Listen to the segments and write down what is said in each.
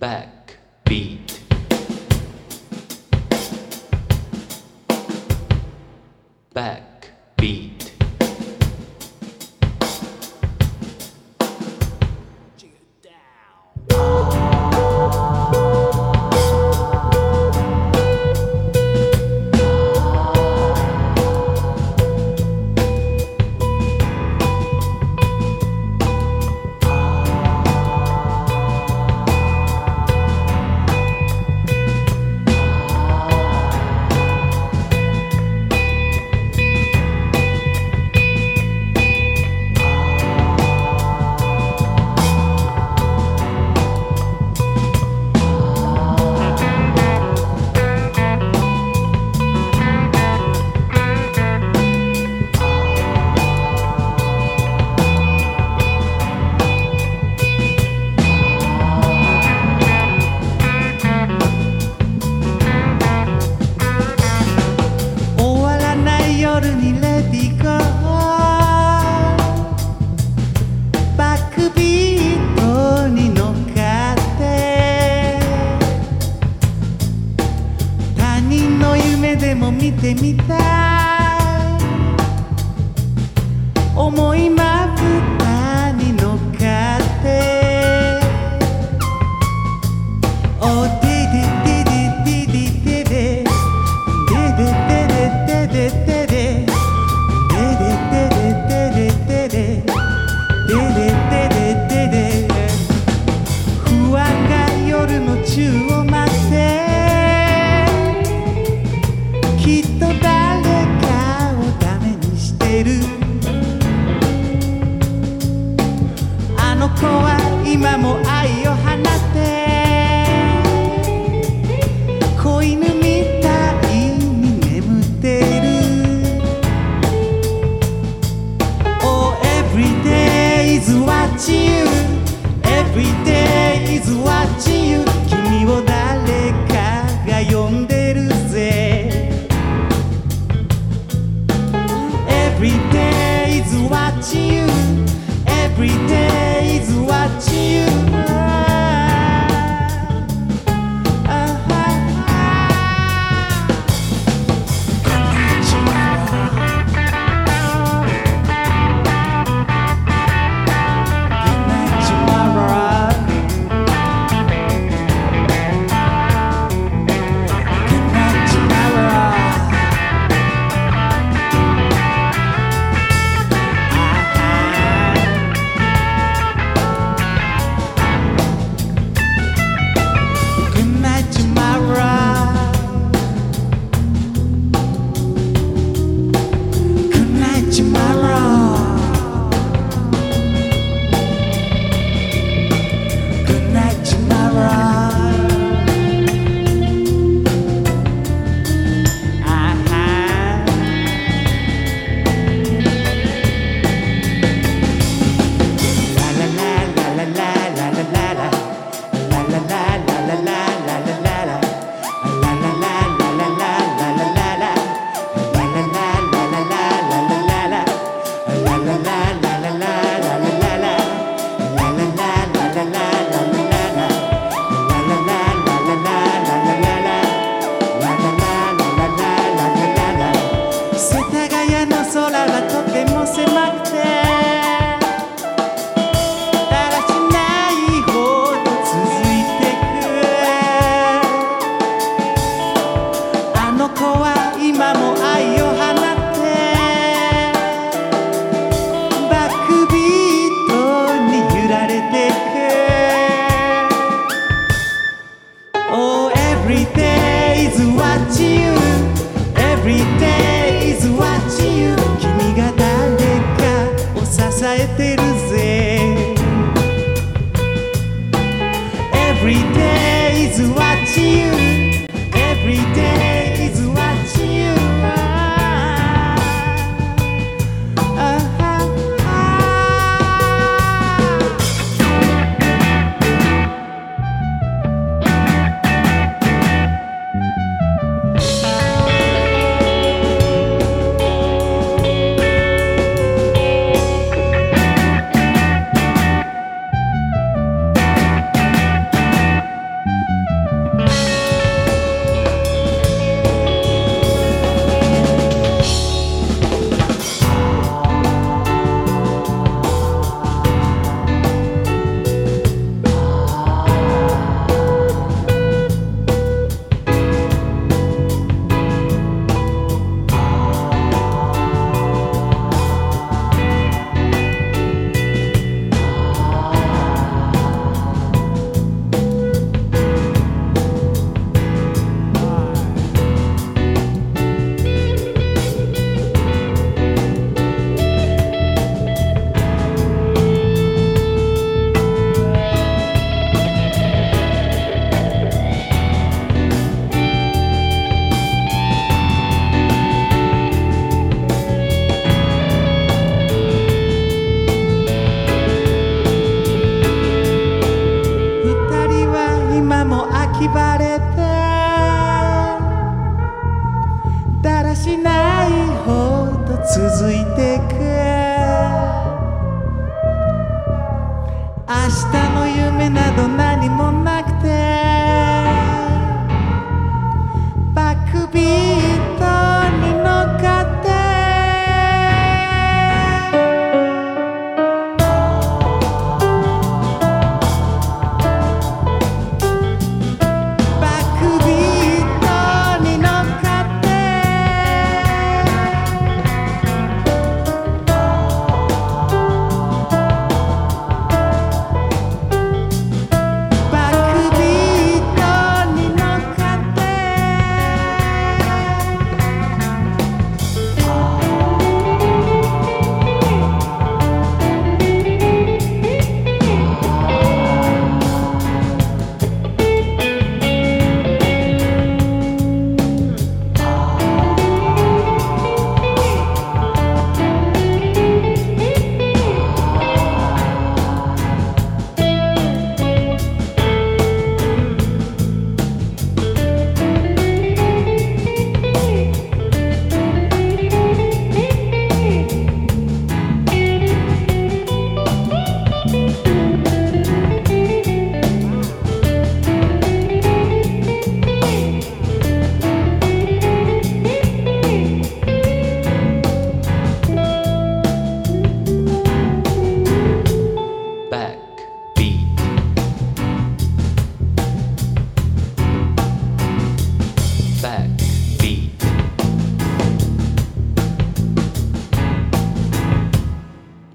backbeat. Back. de mitad. Every day is watching you 続いてく。明日の夢な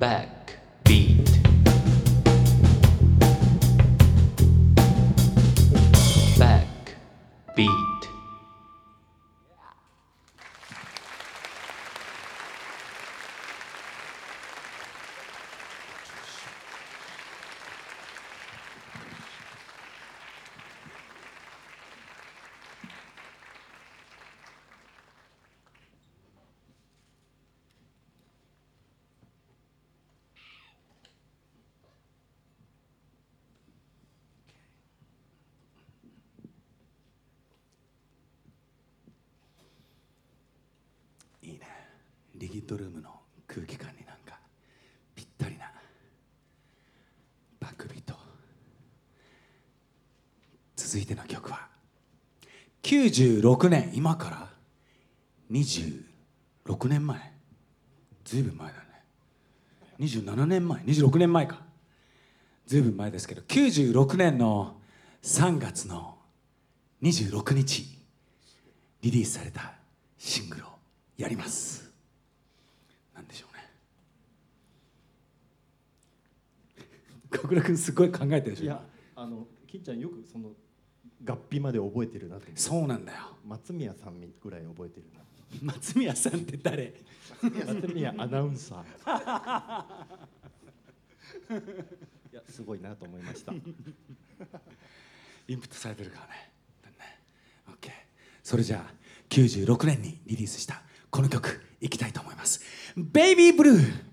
バリキッドルームの空気感になんかぴったりなバックビート。続いての曲は96年今から26年前。ずいぶん前だね。27年前26年前か。ずいぶん前ですけど96年の3月の26日リリースされたシングルをやりますなんでしょうね小倉君すごい考えてるでしょいやあの金ちゃんよくその合皮まで覚えてるなってそうなんだよ。松宮さんぐらい覚えてるな。松宮さんって誰？松宮アナウンサー。いやすごいなと思いました。インプットされてるからね。だね。OK それじゃあ96年にリリースしたこの曲いきたいと思います「ベイビーブルー」